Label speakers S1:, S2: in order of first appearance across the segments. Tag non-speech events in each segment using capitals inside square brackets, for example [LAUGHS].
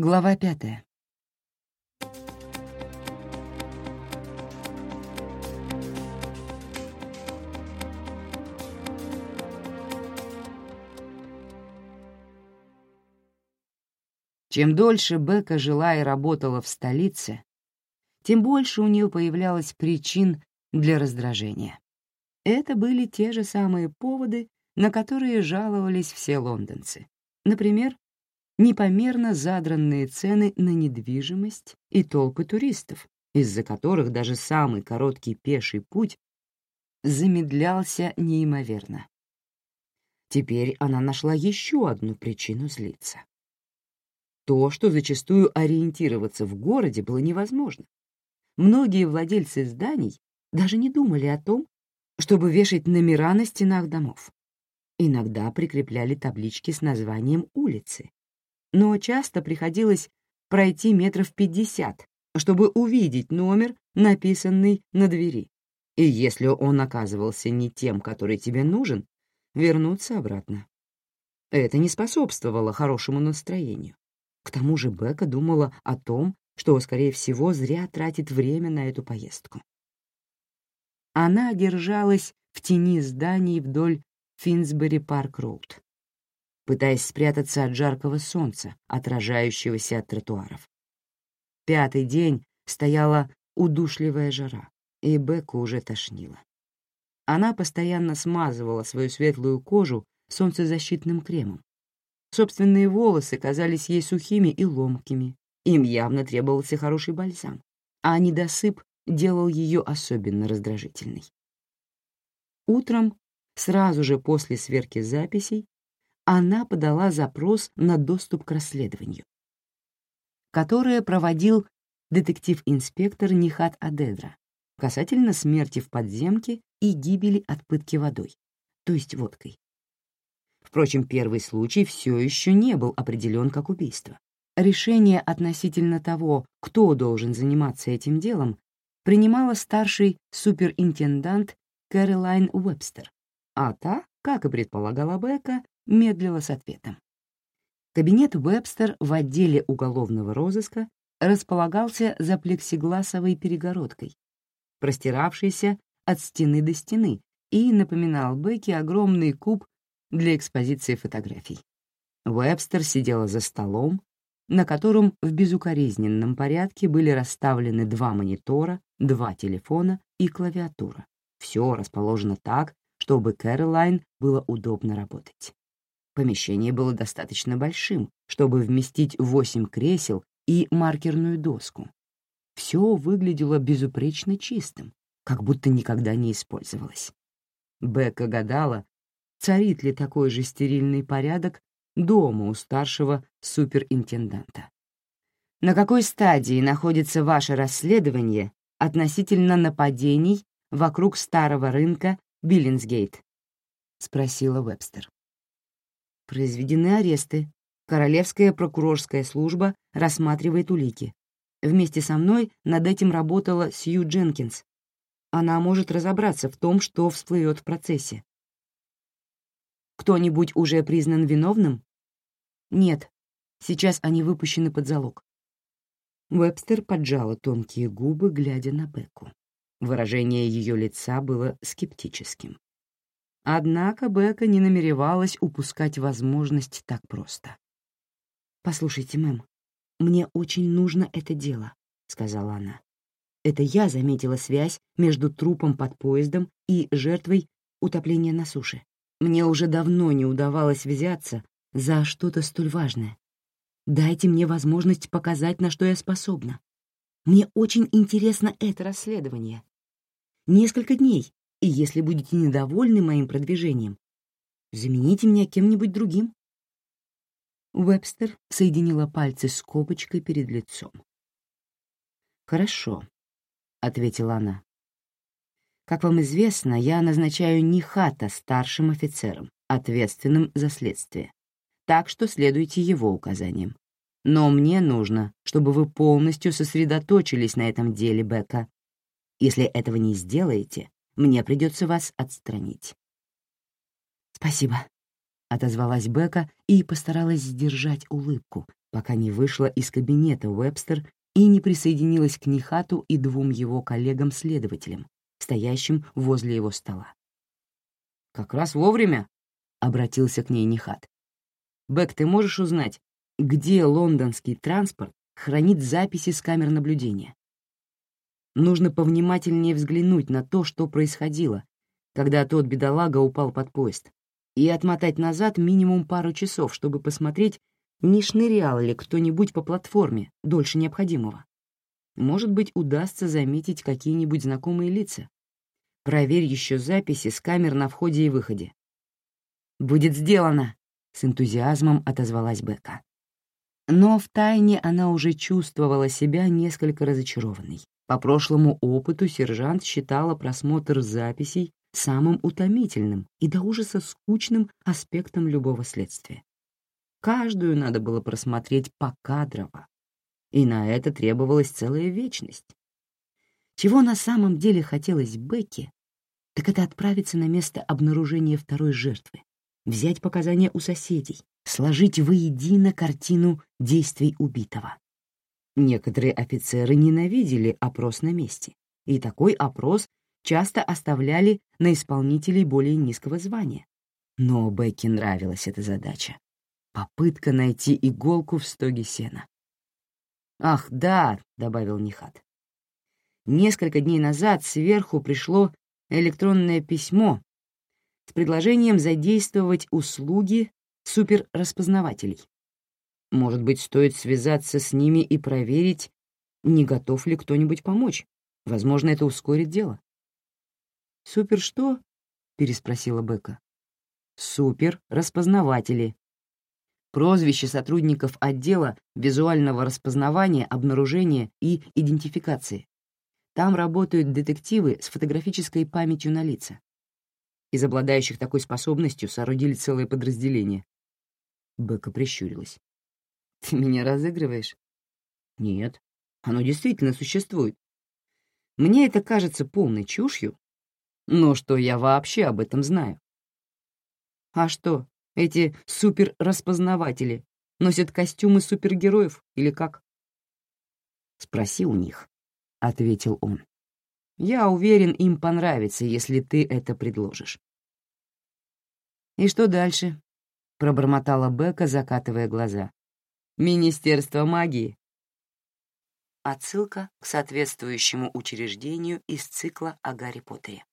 S1: Глава пятая. Чем дольше Бека жила и работала в столице, тем больше у нее появлялось причин для раздражения. Это были те же самые поводы, на которые жаловались все лондонцы. Например, непомерно задранные цены на недвижимость и толпы туристов, из-за которых даже самый короткий пеший путь замедлялся неимоверно. Теперь она нашла еще одну причину злиться. То, что зачастую ориентироваться в городе было невозможно. Многие владельцы зданий даже не думали о том, чтобы вешать номера на стенах домов. Иногда прикрепляли таблички с названием улицы, но часто приходилось пройти метров пятьдесят, чтобы увидеть номер, написанный на двери. И если он оказывался не тем, который тебе нужен, вернуться обратно. Это не способствовало хорошему настроению. К тому же Бека думала о том, что, скорее всего, зря тратит время на эту поездку. Она держалась в тени зданий вдоль Финсбери-Парк-Роуд, пытаясь спрятаться от жаркого солнца, отражающегося от тротуаров. Пятый день стояла удушливая жара, и Беку уже тошнило. Она постоянно смазывала свою светлую кожу солнцезащитным кремом, Собственные волосы казались ей сухими и ломкими. Им явно требовался хороший бальзам, а недосып делал ее особенно раздражительной. Утром, сразу же после сверки записей, она подала запрос на доступ к расследованию, которое проводил детектив-инспектор Нихат Адедра касательно смерти в подземке и гибели от пытки водой, то есть водкой. Впрочем, первый случай все еще не был определен как убийство. Решение относительно того, кто должен заниматься этим делом, принимала старший суперинтендант Кэролайн Уэбстер, а та, как и предполагала Бека, медлила с ответом. Кабинет Уэбстер в отделе уголовного розыска располагался за плексигласовой перегородкой, простиравшейся от стены до стены, и напоминал Бекке огромный куб для экспозиции фотографий. Уэбстер сидела за столом, на котором в безукоризненном порядке были расставлены два монитора, два телефона и клавиатура. Все расположено так, чтобы Кэролайн было удобно работать. Помещение было достаточно большим, чтобы вместить восемь кресел и маркерную доску. Все выглядело безупречно чистым, как будто никогда не использовалось. Бекка гадала, царит ли такой же стерильный порядок дома у старшего суперинтенданта. На какой стадии находится ваше расследование относительно нападений вокруг старого рынка Биллинсгейт? — спросила Вебстер. Произведены аресты. Королевская прокурорская служба рассматривает улики. Вместе со мной над этим работала Сью Дженкинс. Она может разобраться в том, что всплывет в процессе. Кто-нибудь уже признан виновным? Нет. Сейчас они выпущены под залог. Вебстер поджала тонкие губы, глядя на Бекку. Выражение ее лица было скептическим. Однако Бека не намеревалась упускать возможность так просто. «Послушайте, мэм, мне очень нужно это дело», — сказала она. «Это я заметила связь между трупом под поездом и жертвой утопления на суше. Мне уже давно не удавалось взяться за что-то столь важное. Дайте мне возможность показать, на что я способна. Мне очень интересно это расследование. Несколько дней, и если будете недовольны моим продвижением, замените меня кем-нибудь другим. Вебстер соединила пальцы с копочкой перед лицом. «Хорошо», — ответила она. Как вам известно, я назначаю Нихата старшим офицером, ответственным за следствие. Так что следуйте его указаниям. Но мне нужно, чтобы вы полностью сосредоточились на этом деле, Бека. Если этого не сделаете, мне придется вас отстранить. «Спасибо», — отозвалась Бека и постаралась сдержать улыбку, пока не вышла из кабинета Уэбстер и не присоединилась к Нихату и двум его коллегам-следователям, стоящим возле его стола. «Как раз вовремя», — обратился к ней Нихат. «Бэк, ты можешь узнать, где лондонский транспорт хранит записи с камер наблюдения? Нужно повнимательнее взглянуть на то, что происходило, когда тот бедолага упал под поезд, и отмотать назад минимум пару часов, чтобы посмотреть, не шнырял ли кто-нибудь по платформе дольше необходимого. Может быть, удастся заметить какие-нибудь знакомые лица. Проверь еще записи с камер на входе и выходе. «Будет сделано!» — с энтузиазмом отозвалась Бека. Но втайне она уже чувствовала себя несколько разочарованной. По прошлому опыту сержант считала просмотр записей самым утомительным и до ужаса скучным аспектом любого следствия. Каждую надо было просмотреть покадрово, и на это требовалась целая вечность. Чего на самом деле хотелось Бекке, так это отправиться на место обнаружения второй жертвы, взять показания у соседей, сложить воедино картину действий убитого. Некоторые офицеры ненавидели опрос на месте, и такой опрос часто оставляли на исполнителей более низкого звания. Но Бекке нравилась эта задача. Попытка найти иголку в стоге сена. «Ах, да», — добавил Нихат. Несколько дней назад сверху пришло электронное письмо с предложением задействовать услуги суперраспознавателей. Может быть, стоит связаться с ними и проверить, не готов ли кто-нибудь помочь. Возможно, это ускорит дело. «Супер что?» — переспросила Бека. «Супер-распознаватели». Прозвище сотрудников отдела визуального распознавания, обнаружения и идентификации. Там работают детективы с фотографической памятью на лица. Из обладающих такой способностью соорудили целое подразделение. Бека прищурилась. [LAUGHS] Ты меня разыгрываешь? Нет, оно действительно существует. Мне это кажется полной чушью, но что я вообще об этом знаю? А что, эти суперраспознаватели носят костюмы супергероев или как? Спроси у них, — ответил он. Я уверен, им понравится, если ты это предложишь. И что дальше? — пробормотала Бека, закатывая глаза. Министерство магии. Отсылка к соответствующему учреждению из цикла о Гарри Поттере.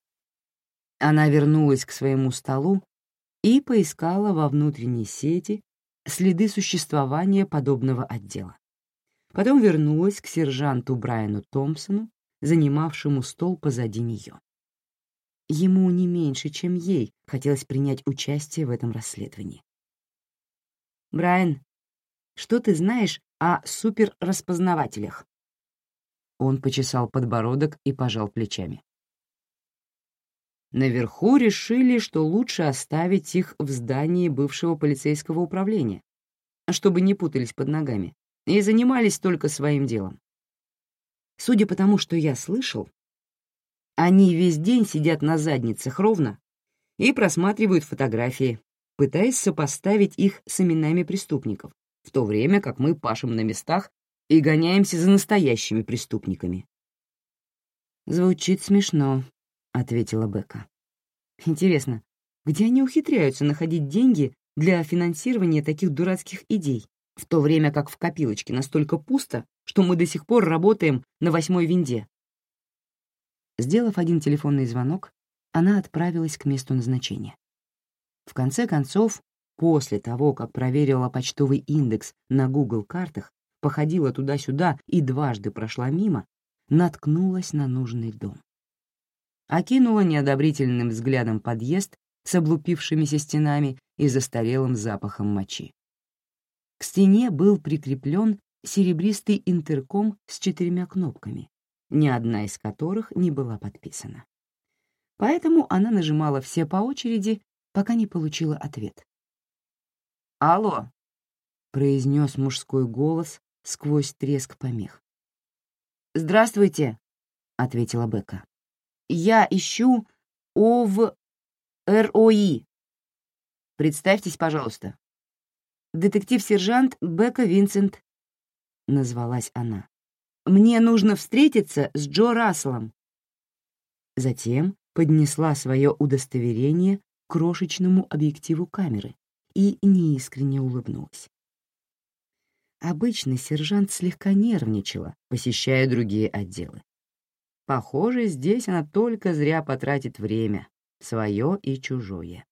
S1: Она вернулась к своему столу и поискала во внутренней сети следы существования подобного отдела. Потом вернулась к сержанту Брайану Томпсону, занимавшему стол позади нее. Ему не меньше, чем ей, хотелось принять участие в этом расследовании. «Брайан, что ты знаешь о суперраспознавателях?» Он почесал подбородок и пожал плечами. Наверху решили, что лучше оставить их в здании бывшего полицейского управления, чтобы не путались под ногами, и занимались только своим делом. Судя по тому, что я слышал, они весь день сидят на задницах ровно и просматривают фотографии, пытаясь сопоставить их с именами преступников, в то время как мы пашем на местах и гоняемся за настоящими преступниками. «Звучит смешно», — ответила Бека. «Интересно, где они ухитряются находить деньги для финансирования таких дурацких идей, в то время как в копилочке настолько пусто, что мы до сих пор работаем на восьмой винде?» Сделав один телефонный звонок, она отправилась к месту назначения. В конце концов, После того, как проверила почтовый индекс на Google картах, походила туда-сюда и дважды прошла мимо, наткнулась на нужный дом. Окинула неодобрительным взглядом подъезд с облупившимися стенами и застарелым запахом мочи. К стене был прикреплен серебристый интерком с четырьмя кнопками, ни одна из которых не была подписана. Поэтому она нажимала все по очереди, пока не получила ответ. «Алло!» — произнес мужской голос сквозь треск помех. «Здравствуйте!» — ответила Бека. «Я ищу ОВ РОИ. Представьтесь, пожалуйста». детектив-сержант Бека Винсент», — назвалась она. «Мне нужно встретиться с Джо Расселом». Затем поднесла свое удостоверение к крошечному объективу камеры и неискренне улыбнулась. Обычно сержант слегка нервничала, посещая другие отделы. Похоже, здесь она только зря потратит время, свое и чужое.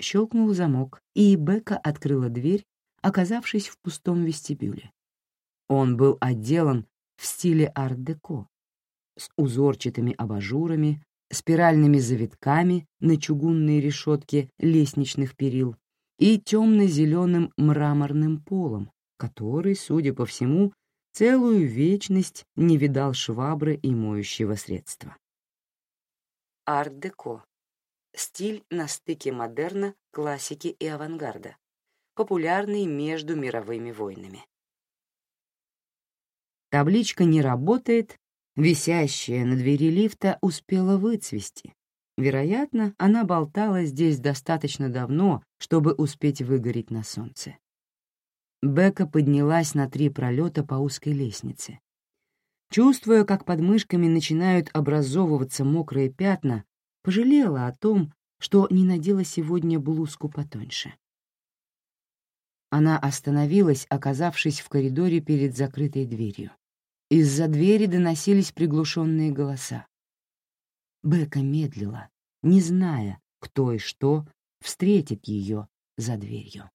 S1: Щелкнул замок, и Бека открыла дверь, оказавшись в пустом вестибюле. Он был отделан в стиле арт-деко, с узорчатыми абажурами, спиральными завитками на чугунной решетке лестничных перил и темно-зеленым мраморным полом, который, судя по всему, целую вечность не видал швабры и моющего средства. Арт-деко. Стиль на стыке модерна, классики и авангарда, популярный между мировыми войнами. Табличка «Не работает», висящая на двери лифта, успела выцвести. Вероятно, она болтала здесь достаточно давно, чтобы успеть выгореть на солнце. Бека поднялась на три пролета по узкой лестнице. Чувствуя, как под мышками начинают образовываться мокрые пятна, пожалела о том, что не надела сегодня блузку потоньше. Она остановилась, оказавшись в коридоре перед закрытой дверью. Из-за двери доносились приглушенные голоса. Бека медлила, не зная, кто и что встретит ее за дверью.